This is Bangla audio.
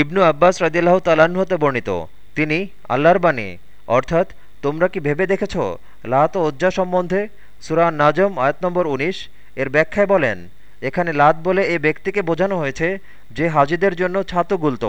ইবনু আব্বাস রাজিল্লাহ তালাহতে বর্ণিত। তিনি আল্লাহর বাণী, অর্থাৎ তোমরা কি ভেবে দেখেছ? লাত ওজ্জা সম্বন্ধে সুরা নাজম আয়াত নম্বর ১৯ এর ব্যাখ্যায় বলেন, এখানে লাত বলে এ ব্যক্তিকে বোঝানো হয়েছে যে হাজিদের জন্য ছাতু গুলত।